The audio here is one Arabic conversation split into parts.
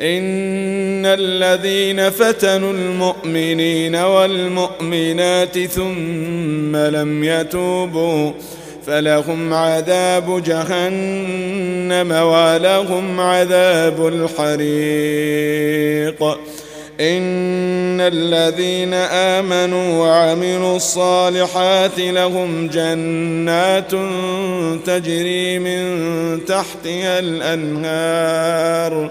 ان الذين فتنوا المؤمنين والمؤمنات ثم لم يتوبوا فلهم عذاب جهنم ولهم عذاب الحريق ان الذين امنوا وعملوا الصالحات لهم جنات تجري من تحتها الانهار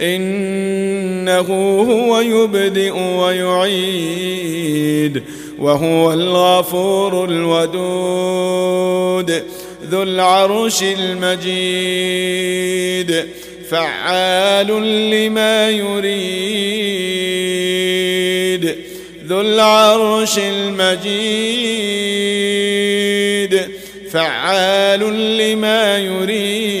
إنه هو يبدئ ويعيد وهو الغفور الودود ذو العرش المجيد فعال لما يريد ذو العرش المجيد فعال لما يريد